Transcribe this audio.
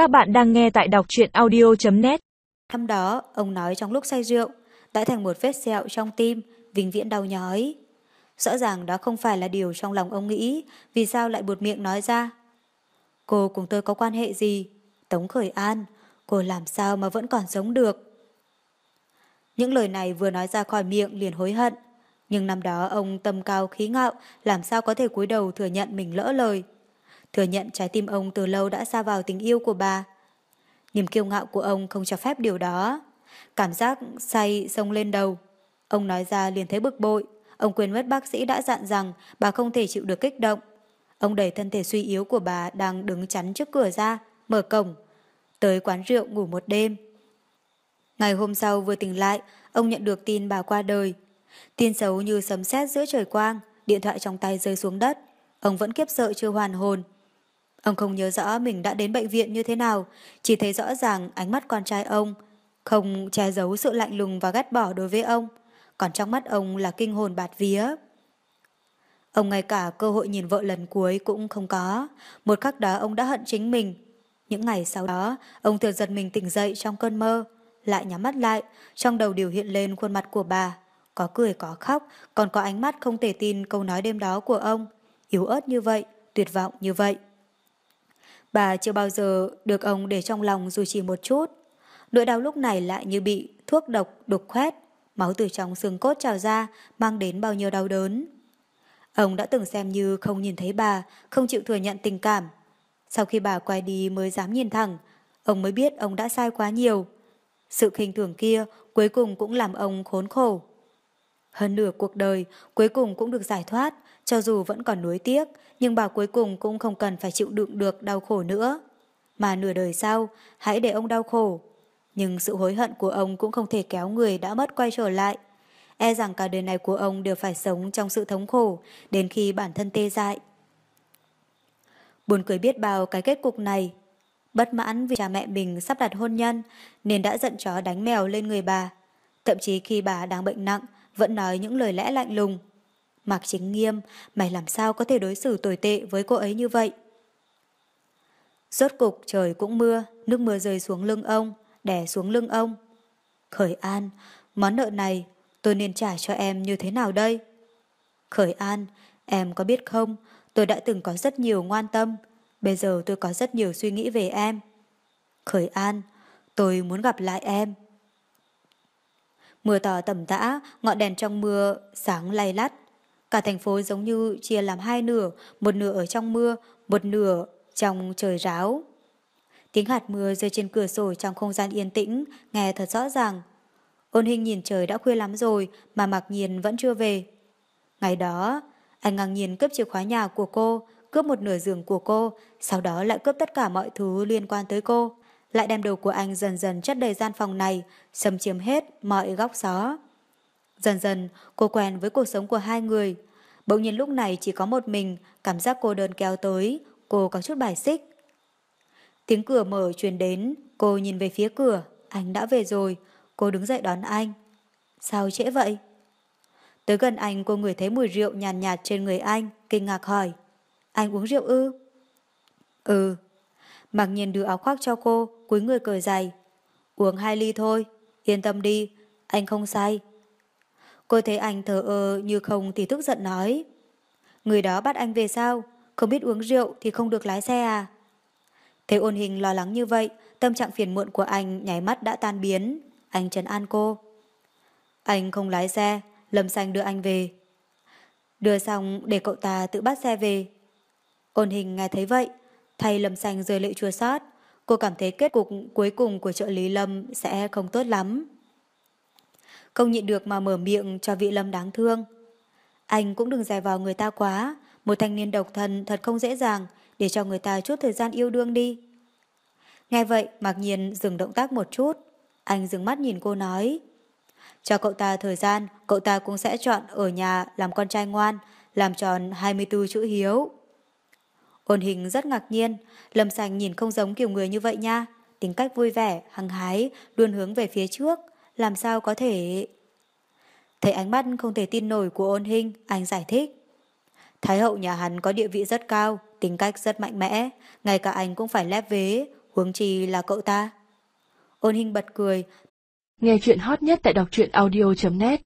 Các bạn đang nghe tại đọc truyện audio.net Năm đó, ông nói trong lúc say rượu, đã thành một vết sẹo trong tim, vĩnh viễn đau nhói. Rõ ràng đó không phải là điều trong lòng ông nghĩ, vì sao lại buột miệng nói ra. Cô cùng tôi có quan hệ gì? Tống Khởi An, cô làm sao mà vẫn còn sống được? Những lời này vừa nói ra khỏi miệng liền hối hận. Nhưng năm đó ông tâm cao khí ngạo, làm sao có thể cúi đầu thừa nhận mình lỡ lời. Thừa nhận trái tim ông từ lâu đã xa vào tình yêu của bà. Niềm kiêu ngạo của ông không cho phép điều đó. Cảm giác say sông lên đầu. Ông nói ra liền thấy bực bội. Ông quên mất bác sĩ đã dặn rằng bà không thể chịu được kích động. Ông đẩy thân thể suy yếu của bà đang đứng chắn trước cửa ra, mở cổng. Tới quán rượu ngủ một đêm. Ngày hôm sau vừa tỉnh lại, ông nhận được tin bà qua đời. Tin xấu như sấm sét giữa trời quang, điện thoại trong tay rơi xuống đất. Ông vẫn kiếp sợ chưa hoàn hồn. Ông không nhớ rõ mình đã đến bệnh viện như thế nào, chỉ thấy rõ ràng ánh mắt con trai ông, không che giấu sự lạnh lùng và ghét bỏ đối với ông, còn trong mắt ông là kinh hồn bạt vía. Ông ngay cả cơ hội nhìn vợ lần cuối cũng không có, một khắc đó ông đã hận chính mình. Những ngày sau đó, ông thường giật mình tỉnh dậy trong cơn mơ, lại nhắm mắt lại, trong đầu điều hiện lên khuôn mặt của bà, có cười có khóc, còn có ánh mắt không thể tin câu nói đêm đó của ông, yếu ớt như vậy, tuyệt vọng như vậy. Bà chưa bao giờ được ông để trong lòng dù chỉ một chút. Nỗi đau lúc này lại như bị thuốc độc đục khoét, máu từ trong xương cốt trào ra, mang đến bao nhiêu đau đớn. Ông đã từng xem như không nhìn thấy bà, không chịu thừa nhận tình cảm. Sau khi bà quay đi mới dám nhìn thẳng, ông mới biết ông đã sai quá nhiều. Sự khinh thường kia cuối cùng cũng làm ông khốn khổ. Hơn nửa cuộc đời cuối cùng cũng được giải thoát, cho dù vẫn còn nuối tiếc, nhưng bà cuối cùng cũng không cần phải chịu đựng được đau khổ nữa. Mà nửa đời sau, hãy để ông đau khổ. Nhưng sự hối hận của ông cũng không thể kéo người đã mất quay trở lại. E rằng cả đời này của ông đều phải sống trong sự thống khổ đến khi bản thân tê dại. Buồn cười biết bao cái kết cục này. Bất mãn vì cha mẹ mình sắp đặt hôn nhân nên đã giận chó đánh mèo lên người bà. Thậm chí khi bà đang bệnh nặng vẫn nói những lời lẽ lạnh lùng. Mạc Chính Nghiêm, mày làm sao có thể đối xử tồi tệ với cô ấy như vậy? Rốt cục trời cũng mưa, nước mưa rơi xuống lưng ông, đè xuống lưng ông. Khởi An, món nợ này tôi nên trả cho em như thế nào đây? Khởi An, em có biết không, tôi đã từng có rất nhiều ngoan tâm, bây giờ tôi có rất nhiều suy nghĩ về em. Khởi An, tôi muốn gặp lại em. Mưa to tầm tã, ngọn đèn trong mưa sáng lay lắt. Cả thành phố giống như chia làm hai nửa, một nửa ở trong mưa, một nửa trong trời ráo. Tiếng hạt mưa rơi trên cửa sổ trong không gian yên tĩnh, nghe thật rõ ràng. Ôn hình nhìn trời đã khuya lắm rồi mà mặc nhiên vẫn chưa về. Ngày đó, anh ngang nhiên cướp chìa khóa nhà của cô, cướp một nửa giường của cô, sau đó lại cướp tất cả mọi thứ liên quan tới cô. Lại đem đồ của anh dần dần chất đầy gian phòng này, xâm chiếm hết mọi góc xó. Dần dần, cô quen với cuộc sống của hai người. Bỗng nhiên lúc này chỉ có một mình, cảm giác cô đơn kéo tới, cô có chút bài xích. Tiếng cửa mở truyền đến, cô nhìn về phía cửa, anh đã về rồi, cô đứng dậy đón anh. Sao trễ vậy? Tới gần anh cô ngửi thấy mùi rượu nhàn nhạt, nhạt trên người anh, kinh ngạc hỏi. Anh uống rượu ư? Ừ. Mặc nhiên đưa áo khoác cho cô, cúi người cười dày. Uống hai ly thôi, yên tâm đi, anh không say. Cô thấy anh thờ ơ như không thì tức giận nói. Người đó bắt anh về sao? Không biết uống rượu thì không được lái xe à? Thấy ôn hình lo lắng như vậy, tâm trạng phiền muộn của anh nháy mắt đã tan biến. Anh trấn an cô. Anh không lái xe, Lâm Xanh đưa anh về. Đưa xong để cậu ta tự bắt xe về. Ôn hình nghe thấy vậy, thay Lâm Xanh rơi lệ chua xót cô cảm thấy kết cục cuối cùng của trợ lý Lâm sẽ không tốt lắm. Không nhịn được mà mở miệng cho vị Lâm đáng thương. Anh cũng đừng dài vào người ta quá, một thanh niên độc thân thật không dễ dàng để cho người ta chút thời gian yêu đương đi. Nghe vậy, mặc nhiên dừng động tác một chút. Anh dừng mắt nhìn cô nói. Cho cậu ta thời gian, cậu ta cũng sẽ chọn ở nhà làm con trai ngoan, làm tròn 24 chữ hiếu. Ôn hình rất ngạc nhiên, Lâm Sành nhìn không giống kiểu người như vậy nha, tính cách vui vẻ, hăng hái, luôn hướng về phía trước, làm sao có thể... Thấy ánh mắt không thể tin nổi của ôn hình, anh giải thích. Thái hậu nhà hắn có địa vị rất cao, tính cách rất mạnh mẽ, ngay cả anh cũng phải lép vế, huống chi là cậu ta. Ôn hình bật cười. Nghe chuyện hot nhất tại đọc truyện audio.net